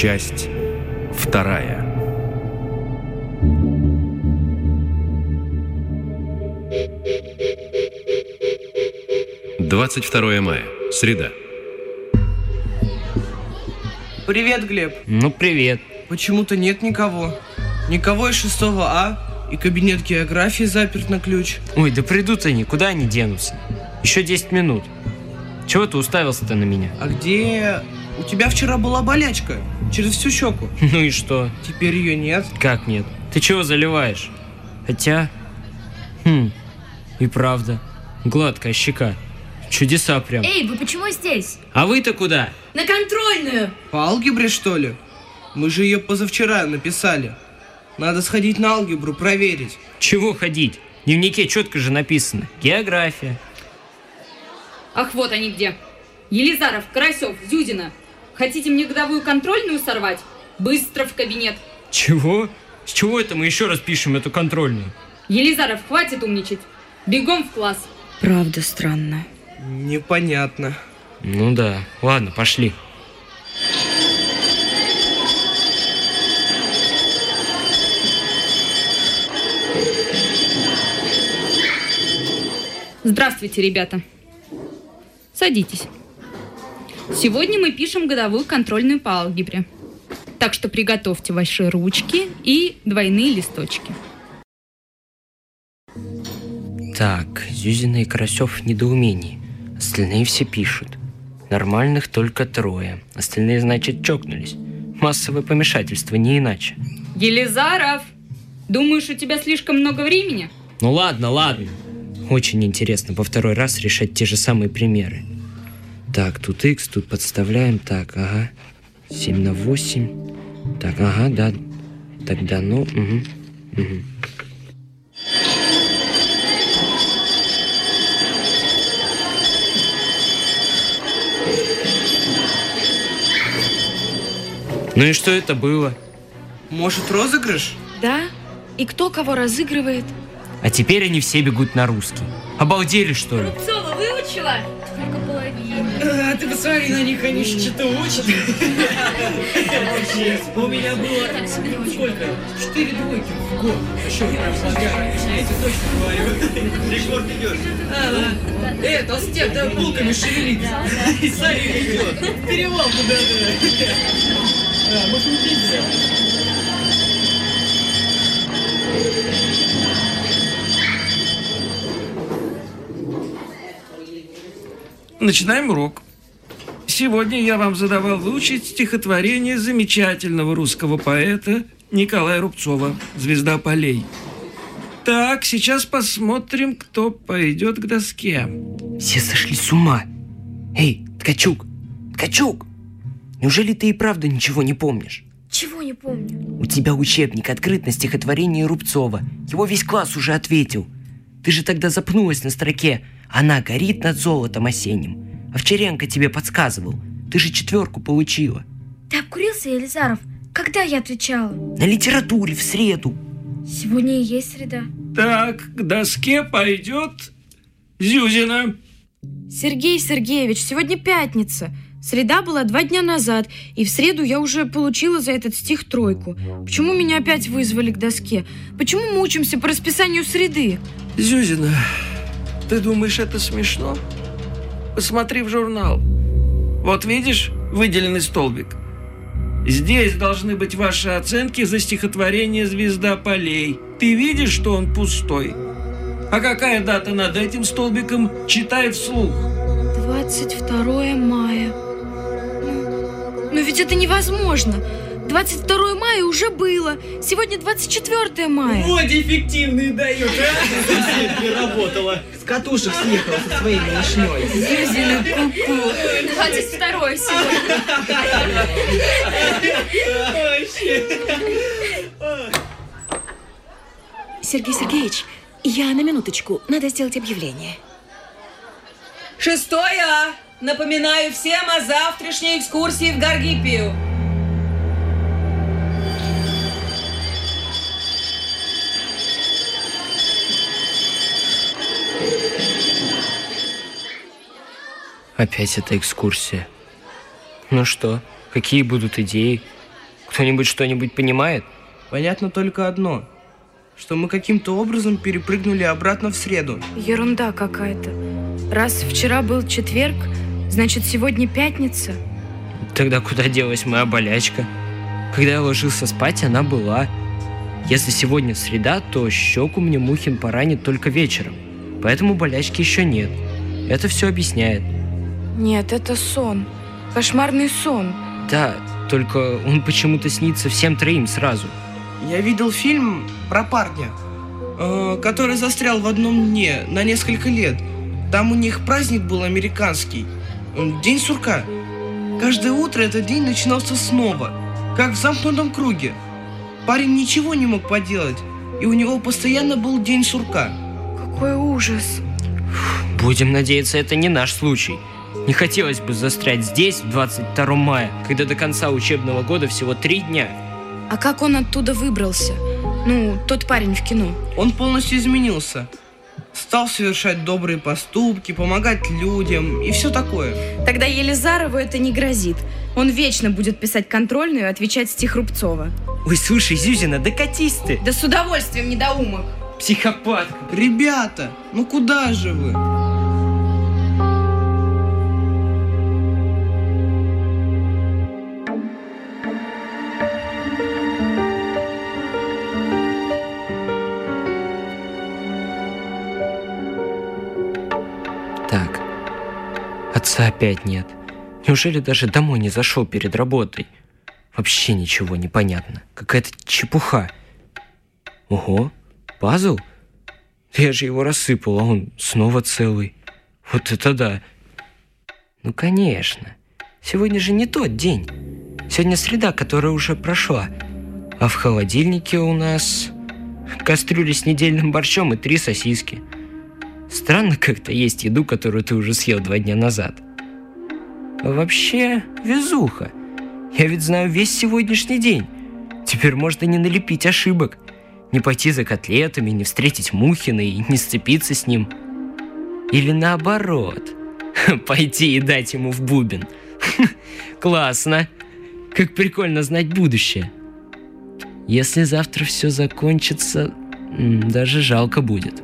Часть вторая. Двадцать второе мая. Среда. Привет, Глеб. Ну, привет. Почему-то нет никого. Никого из 6 А, и кабинет географии заперт на ключ. Ой, да придут они, куда они денутся? Еще 10 минут. Чего ты уставился-то на меня? А где... У тебя вчера была болячка. Через всю щеку. Ну и что? Теперь ее нет. Как нет? Ты чего заливаешь? Хотя... Хм, и правда. Гладкая щека. Чудеса прям. Эй, вы почему здесь? А вы-то куда? На контрольную! По алгебре, что ли? Мы же ее позавчера написали. Надо сходить на алгебру, проверить. Чего ходить? В дневнике четко же написано. География. Ах, вот они где. Елизаров, Карасев, Зюзина. Хотите мне годовую контрольную сорвать? Быстро в кабинет. Чего? С чего это мы еще раз пишем эту контрольную? Елизаров, хватит умничать. Бегом в класс. Правда странно. Непонятно. Ну да. Ладно, пошли. Здравствуйте, ребята. Садитесь. Сегодня мы пишем годовую контрольную по алгебре. Так что приготовьте ваши ручки и двойные листочки. Так, Зюзина и Карасев в недоумении. Остальные все пишут. Нормальных только трое. Остальные, значит, чокнулись. Массовое помешательство, не иначе. Елизаров! Думаешь, у тебя слишком много времени? Ну ладно, ладно. Очень интересно по второй раз решать те же самые примеры. Так, тут x, тут подставляем. Так, ага. 7 на 8. Так, ага, да. Тогда, ну, угу, угу. Ну и что это было? Может, розыгрыш? Да? И кто кого разыгрывает? А теперь они все бегут на русский. Обалдели, что ли? Рубцова выучила? Только половину. А, ты посмотри на них, они еще что-то учат. У меня было сколько? Четыре двойки в год. Что, прям слагаю, я тебе точно говорю. Рекорд идешь. А, да. Э, толстяк, да булками шевелит. И Саня идет. Перевал куда-то. А, может, не. Начинаем урок. Сегодня я вам задавал выучить стихотворение замечательного русского поэта Николая Рубцова «Звезда полей». Так, сейчас посмотрим, кто пойдет к доске. Все сошли с ума. Эй, Ткачук, Ткачук! Неужели ты и правда ничего не помнишь? Чего не помню? У тебя учебник открыт на стихотворение Рубцова. Его весь класс уже ответил. Ты же тогда запнулась на строке «Она горит над золотом осенним». Овчаренко тебе подсказывал. Ты же четверку получила. Ты обкурился, Елизаров? Когда я отвечала? На литературе в среду. Сегодня и есть среда. Так, к доске пойдет Зюзина. Сергей Сергеевич, сегодня пятница. Среда была два дня назад, и в среду я уже получила за этот стих тройку. Почему меня опять вызвали к доске? Почему мы учимся по расписанию среды? Зюзина, ты думаешь, это смешно? Посмотри в журнал. Вот видишь выделенный столбик? Здесь должны быть ваши оценки за стихотворение «Звезда полей». Ты видишь, что он пустой? А какая дата над этим столбиком? Читай вслух. 22 мая. Ну, но ведь это невозможно. 22 мая уже было. Сегодня 24 мая. Вот эффективный дает, а? Переработала. С катушек съехала со своей малышней. Зюзина, ку-ку. 22 сегодня. Сергей Сергеевич, я на минуточку. Надо сделать объявление. Шестое. Напоминаю всем о завтрашней экскурсии в Гаргипию. Опять эта экскурсия. Ну что, какие будут идеи? Кто-нибудь что-нибудь понимает? Понятно только одно, что мы каким-то образом перепрыгнули обратно в среду. Ерунда какая-то. Раз вчера был четверг, значит сегодня пятница. Тогда куда делась моя болячка? Когда я ложился спать, она была. Если сегодня среда, то щеку мне Мухин поранит только вечером. Поэтому болячки еще нет. Это все объясняет. Нет, это сон. Кошмарный сон. Да, только он почему-то снится всем троим сразу. Я видел фильм про парня, э, который застрял в одном дне на несколько лет. Там у них праздник был американский. День сурка. Каждое утро этот день начинался снова, как в замкнутом круге. Парень ничего не мог поделать, и у него постоянно был день сурка. Какой ужас. Будем надеяться, это не наш случай. Не хотелось бы застрять здесь, в 22 мая, когда до конца учебного года всего три дня. А как он оттуда выбрался? Ну, тот парень в кино. Он полностью изменился. Стал совершать добрые поступки, помогать людям и все такое. Тогда Елизарову это не грозит. Он вечно будет писать контрольную и отвечать стих Рубцова. Ой, слушай, Зюзина, да катись ты! Да с удовольствием, недоумок. Психопатка! Ребята, ну куда же вы? Отца опять нет. Неужели даже домой не зашел перед работой? Вообще ничего не понятно. Какая-то чепуха. Ого, пазл? Я же его рассыпал, а он снова целый. Вот это да. Ну, конечно. Сегодня же не тот день. Сегодня среда, которая уже прошла. А в холодильнике у нас кастрюля с недельным борщом и три сосиски. Странно как-то есть еду, которую ты уже съел два дня назад. Вообще, везуха. Я ведь знаю весь сегодняшний день. Теперь можно не налепить ошибок. Не пойти за котлетами, не встретить Мухина и не сцепиться с ним. Или наоборот. Пойти и дать ему в бубен. Классно. Как прикольно знать будущее. Если завтра все закончится, даже жалко будет.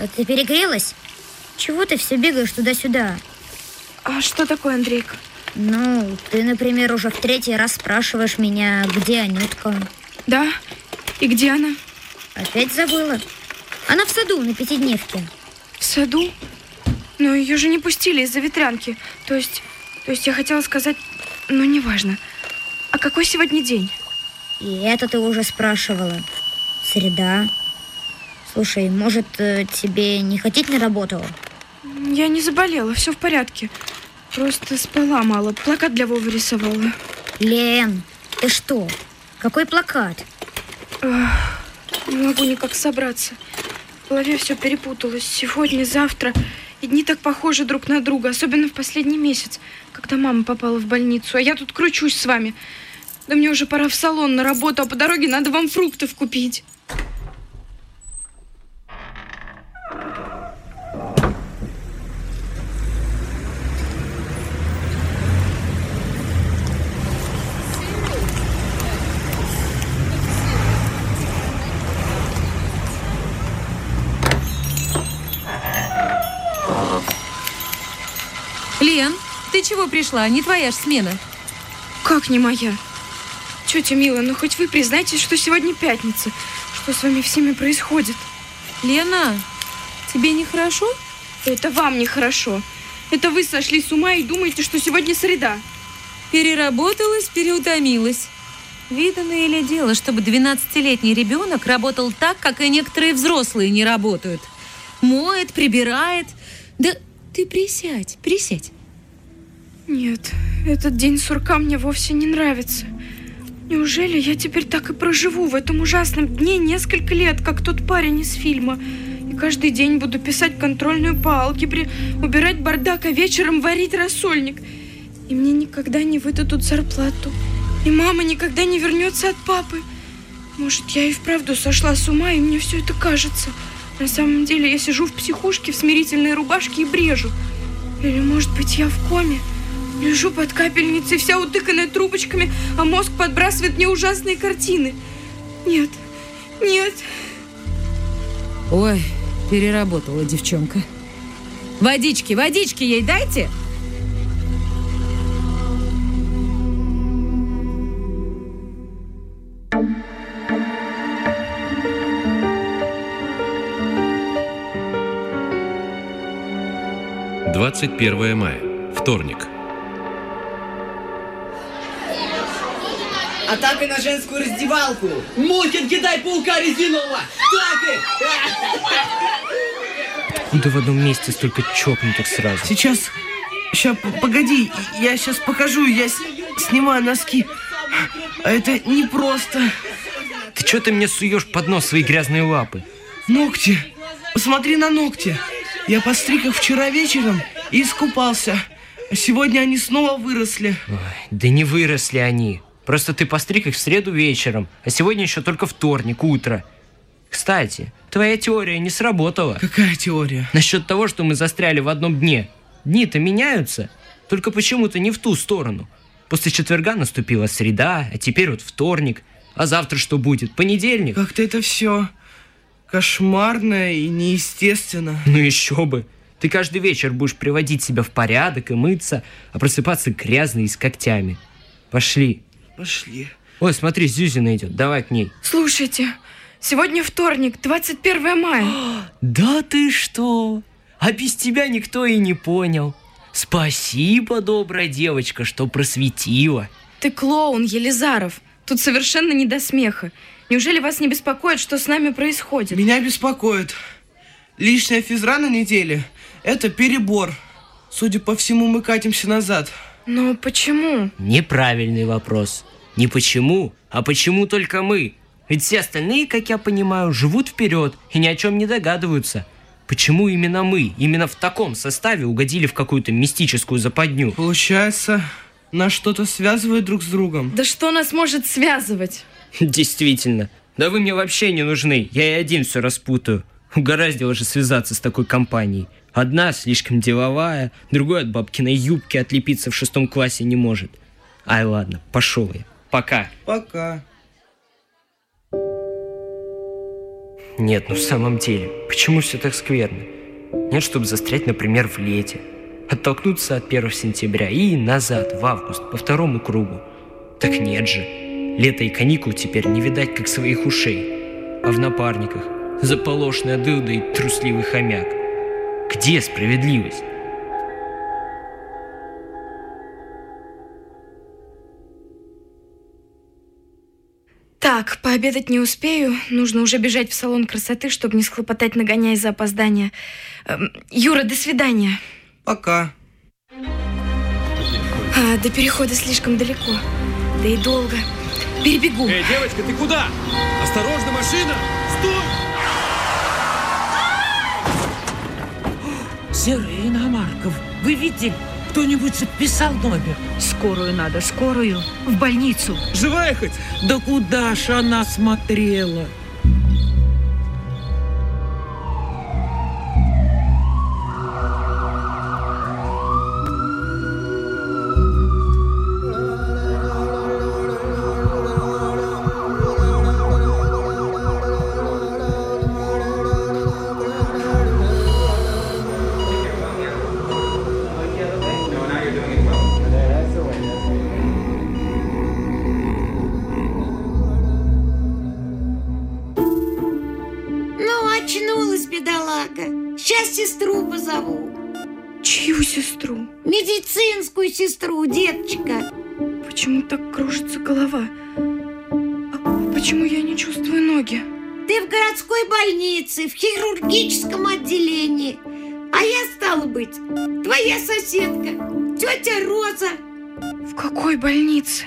А ты перегрелась? Чего ты все бегаешь туда-сюда? А что такое, Андрейка? Ну, ты, например, уже в третий раз спрашиваешь меня, где Анютка. Да? И где она? Опять забыла. Она в саду на пятидневке. В саду? Но ее же не пустили из-за ветрянки. То есть, то есть я хотела сказать, ну неважно. А какой сегодня день? И это ты уже спрашивала. Среда. Слушай, может, э, тебе не хотеть на работу? Я не заболела, все в порядке. Просто спала мало, плакат для Вовы рисовала. Лен, ты что? Какой плакат? Ах, не могу никак собраться. В голове все перепуталось. Сегодня, завтра. И дни так похожи друг на друга, особенно в последний месяц, когда мама попала в больницу. А я тут кручусь с вами. Да мне уже пора в салон на работу, а по дороге надо вам фруктов купить. Чего пришла? Не твоя ж смена. Как не моя? Тетя Мила, ну хоть вы признайтесь, что сегодня пятница. Что с вами всеми происходит? Лена, тебе нехорошо? Это вам нехорошо. Это вы сошли с ума и думаете, что сегодня среда. Переработалась, переутомилась. Виданное ли дело, чтобы 12-летний ребенок работал так, как и некоторые взрослые не работают? Моет, прибирает. Да ты присядь, присядь. Нет, этот день сурка мне вовсе не нравится. Неужели я теперь так и проживу в этом ужасном дне несколько лет, как тот парень из фильма? И каждый день буду писать контрольную по алгебре, убирать бардак, а вечером варить рассольник. И мне никогда не выдадут зарплату. И мама никогда не вернется от папы. Может, я и вправду сошла с ума, и мне все это кажется. На самом деле я сижу в психушке в смирительной рубашке и брежу. Или, может быть, я в коме? Лежу под капельницей, вся утыканная трубочками, а мозг подбрасывает мне ужасные картины. Нет, нет. Ой, переработала девчонка. Водички, водички ей дайте. Двадцать первое мая. Вторник. Атака на женскую раздевалку! Мухин, кидай паука резинового! Так и... Откуда в одном месте столько чокнутых сразу? Сейчас, сейчас, погоди, я сейчас покажу, я с- снимаю носки. А это непросто. Ты что ты мне суешь под нос свои грязные лапы? Ногти. Посмотри на ногти. Я постриг их вчера вечером и искупался. А сегодня они снова выросли. Ой, да не выросли они. Просто ты постриг их в среду вечером, а сегодня еще только вторник, утро. Кстати, твоя теория не сработала. Какая теория? Насчет того, что мы застряли в одном дне. Дни-то меняются, только почему-то не в ту сторону. После четверга наступила среда, а теперь вот вторник. А завтра что будет? Понедельник? Как-то это все кошмарно и неестественно. Ну еще бы. Ты каждый вечер будешь приводить себя в порядок и мыться, а просыпаться грязный и с когтями. Пошли. Пошли. Ой, смотри, Зюзина идет. Давай к ней. Слушайте, сегодня вторник, 21 мая. Да ты что? А без тебя никто и не понял. Спасибо, добрая девочка, что просветила. Ты клоун, Елизаров. Тут совершенно не до смеха. Неужели вас не беспокоит, что с нами происходит? Меня беспокоит. Лишняя физра на неделе – это перебор. Судя по всему, мы катимся назад. Но почему? Неправильный вопрос. Не почему, а почему только мы? Ведь все остальные, как я понимаю, живут вперед и ни о чем не догадываются. Почему именно мы, именно в таком составе угодили в какую-то мистическую западню? Получается, нас что-то связывает друг с другом. Да что нас может связывать? Действительно. Да вы мне вообще не нужны. Я и один все распутаю. Угораздило же связаться с такой компанией. Одна слишком деловая, другой от бабкиной юбки отлепиться в шестом классе не может. Ай, ладно, пошел я. Пока. Пока. Нет, ну в самом деле, почему все так скверно? Нет, чтобы застрять, например, в лете. Оттолкнуться от 1 сентября и назад, в август, по второму кругу. Так нет же. Лето и каникул теперь не видать, как своих ушей. А в напарниках заполошная дылда и трусливый хомяк. Где справедливость? Так, пообедать не успею. Нужно уже бежать в салон красоты, чтобы не схлопотать нагоняя за опоздание. Эм, Юра, до свидания. Пока. А, до перехода слишком далеко. Да и долго. Перебегу. Эй, девочка, ты куда? Осторожно, машина! Стой! Серый Иномарков, вы видели? Кто-нибудь записал номер? Скорую надо, скорую. В больницу. Живая хоть? Да куда ж она смотрела? Больнице, в хирургическом отделении. А я, стала быть, твоя соседка, тетя Роза. В какой больнице?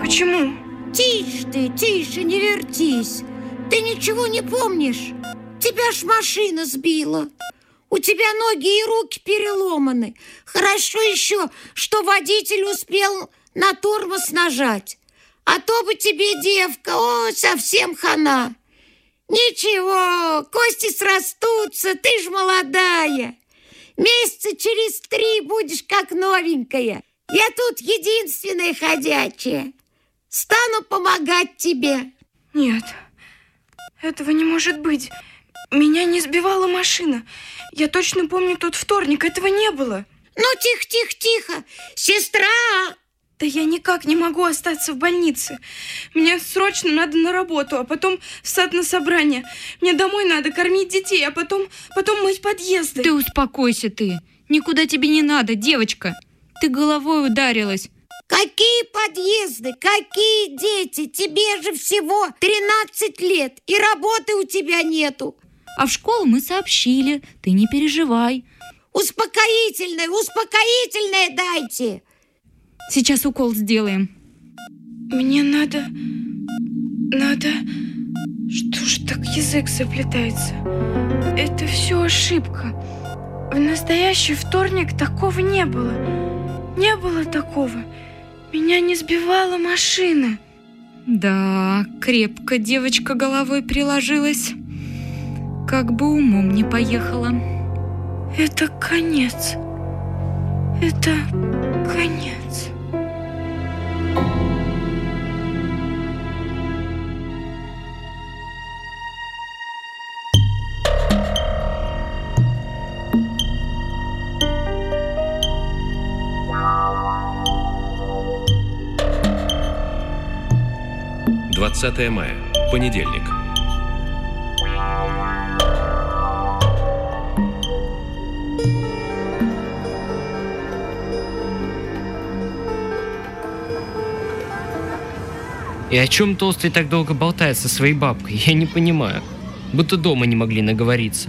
Почему? Тише ты, тише, не вертись. Ты ничего не помнишь? Тебя ж машина сбила. У тебя ноги и руки переломаны. Хорошо еще, что водитель успел на тормоз нажать. А то бы тебе, девка, о, совсем хана. Ничего, кости срастутся, ты ж молодая. Месяца через три будешь как новенькая. Я тут единственная ходячая. Стану помогать тебе. Нет, этого не может быть. Меня не сбивала машина. Я точно помню тот вторник, этого не было. Ну, тихо-тихо-тихо. Сестра, Да я никак не могу остаться в больнице. Мне срочно надо на работу, а потом в сад на собрание. Мне домой надо кормить детей, а потом, потом мыть подъезды. Ты успокойся ты. Никуда тебе не надо, девочка. Ты головой ударилась. какие подъезды, какие дети? Тебе же всего 13 лет, и работы у тебя нету. А в школу мы сообщили. Ты не переживай. Успокоительное, успокоительное дайте. Сейчас укол сделаем. Мне надо... Надо... Что ж так язык заплетается? Это все ошибка. В настоящий вторник такого не было. Не было такого. Меня не сбивала машина. Да, крепко девочка головой приложилась. Как бы умом не поехала. Это конец. Это конец. Двадцатое мая. Понедельник. И о чем толстый так долго болтает со своей бабкой, я не понимаю. Будто дома не могли наговориться.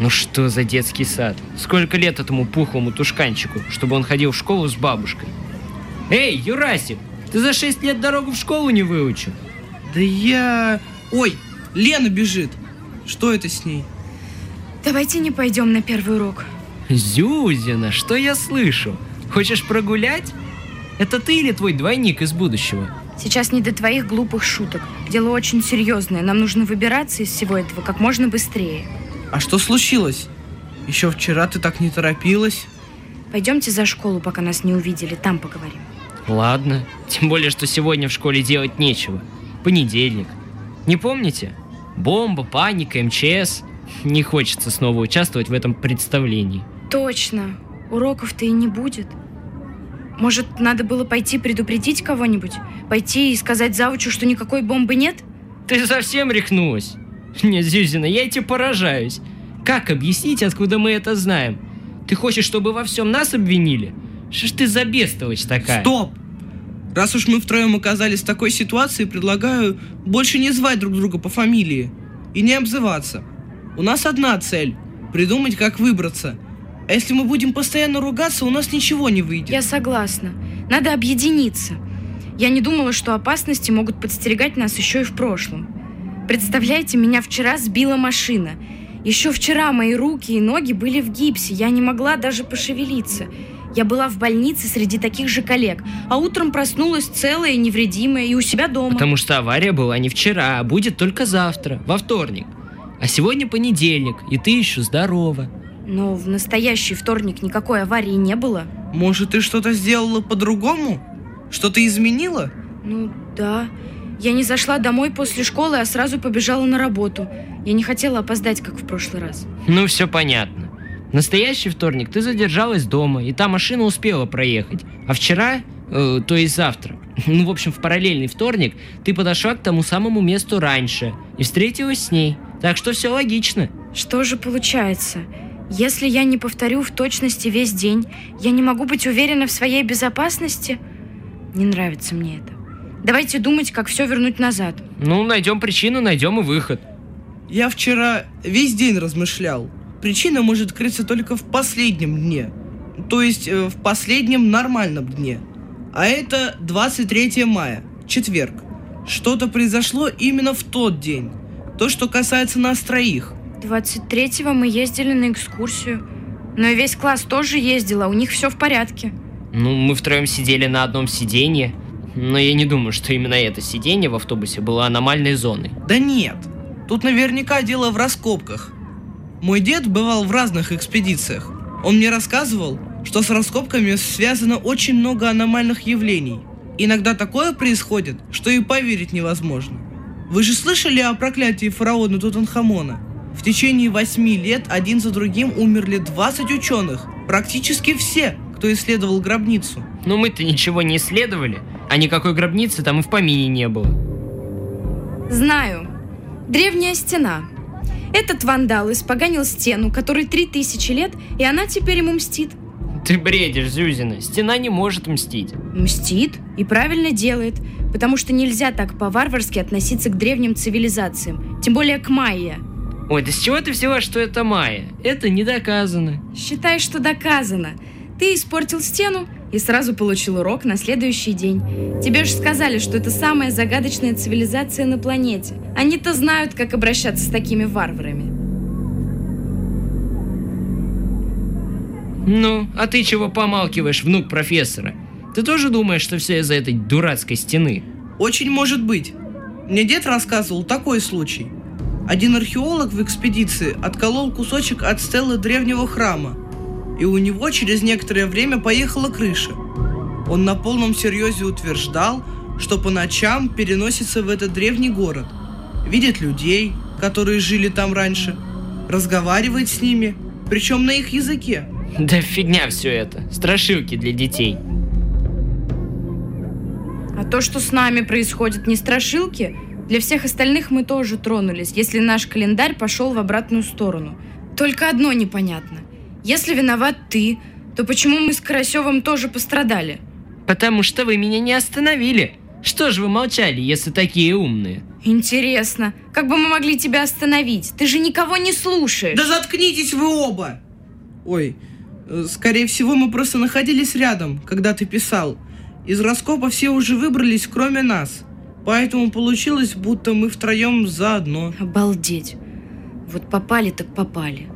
Ну что за детский сад? Сколько лет этому пухлому тушканчику, чтобы он ходил в школу с бабушкой? Эй, Юрасик, ты за 6 лет дорогу в школу не выучил? Да я... Ой, Лена бежит. Что это с ней? Давайте не пойдем на первый урок. Зюзина, что я слышу? Хочешь прогулять? Это ты или твой двойник из будущего? Сейчас не до твоих глупых шуток. Дело очень серьезное. Нам нужно выбираться из всего этого как можно быстрее. А что случилось? Еще вчера ты так не торопилась. Пойдемте за школу, пока нас не увидели. Там поговорим. Ладно, тем более, что сегодня в школе делать нечего. Понедельник. Не помните? Бомба, паника, МЧС. Не хочется снова участвовать в этом представлении. Точно. Уроков-то и не будет. Может, надо было пойти предупредить кого-нибудь? Пойти и сказать завучу, что никакой бомбы нет? Ты совсем рехнулась? Нет, Зюзина, я тебе поражаюсь. Как объяснить, откуда мы это знаем? Ты хочешь, чтобы во всем нас обвинили? Что ж ты за бестолочь такая? Стоп! Раз уж мы втроем оказались в такой ситуации, предлагаю больше не звать друг друга по фамилии и не обзываться. У нас одна цель – придумать, как выбраться. А если мы будем постоянно ругаться, у нас ничего не выйдет. Я согласна. Надо объединиться. Я не думала, что опасности могут подстерегать нас еще и в прошлом. Представляете, меня вчера сбила машина. Еще вчера мои руки и ноги были в гипсе. Я не могла даже пошевелиться. Я была в больнице среди таких же коллег, а утром проснулась целая и невредимая и у себя дома. Потому что авария была не вчера, а будет только завтра, во вторник. А сегодня понедельник, и ты еще здорова. Но в настоящий вторник никакой аварии не было. Может, ты что-то сделала по-другому? Что-то изменила? Ну, да. Я не зашла домой после школы, а сразу побежала на работу. Я не хотела опоздать, как в прошлый раз. Ну, все понятно. В настоящий вторник ты задержалась дома, и та машина успела проехать. А вчера, э, то есть завтра, ну, в общем, в параллельный вторник, ты подошла к тому самому месту раньше и встретилась с ней. Так что все логично. Что же получается? Если я не повторю в точности весь день, я не могу быть уверена в своей безопасности? Не нравится мне это. Давайте думать, как все вернуть назад. Ну, найдем причину, найдем и выход. Я вчера весь день размышлял. Причина может крыться только в последнем дне. То есть э, в последнем нормальном дне. А это 23 мая, четверг. Что-то произошло именно в тот день. То, что касается нас троих. 23-го мы ездили на экскурсию. Но и весь класс тоже ездил, а у них все в порядке. Ну, мы втроем сидели на одном сиденье. Но я не думаю, что именно это сиденье в автобусе было аномальной зоной. Да нет. Тут наверняка дело в раскопках. Мой дед бывал в разных экспедициях. Он мне рассказывал, что с раскопками связано очень много аномальных явлений. Иногда такое происходит, что и поверить невозможно. Вы же слышали о проклятии фараона Тутанхамона? В течение восьми лет один за другим умерли 20 ученых, практически все, кто исследовал гробницу. Но мы-то ничего не исследовали, а никакой гробницы там и в помине не было. Знаю. Древняя стена. Этот вандал испоганил стену, которой три тысячи лет, и она теперь ему мстит. Ты бредишь, Зюзина. Стена не может мстить. Мстит и правильно делает, потому что нельзя так по-варварски относиться к древним цивилизациям, тем более к майя. Ой, да с чего ты взяла, что это майя? Это не доказано. Считай, что доказано. Ты испортил стену и сразу получил урок на следующий день. Тебе же сказали, что это самая загадочная цивилизация на планете. Они-то знают, как обращаться с такими варварами. Ну, а ты чего помалкиваешь, внук профессора? Ты тоже думаешь, что все из-за этой дурацкой стены? Очень может быть. Мне дед рассказывал такой случай. Один археолог в экспедиции отколол кусочек от стелы древнего храма, и у него через некоторое время поехала крыша. Он на полном серьезе утверждал, что по ночам переносится в этот древний город, видит людей, которые жили там раньше, разговаривает с ними, причем на их языке. Да фигня все это. Страшилки для детей. А то, что с нами происходит, не страшилки, для всех остальных мы тоже тронулись, если наш календарь пошел в обратную сторону. Только одно непонятно. Если виноват ты, то почему мы с Карасевым тоже пострадали? Потому что вы меня не остановили. Что же вы молчали, если такие умные? Интересно, как бы мы могли тебя остановить? Ты же никого не слушаешь. Да заткнитесь вы оба! Ой, э, скорее всего, мы просто находились рядом, когда ты писал. Из раскопа все уже выбрались, кроме нас. Поэтому получилось, будто мы втроем заодно. Обалдеть. Вот попали так попали.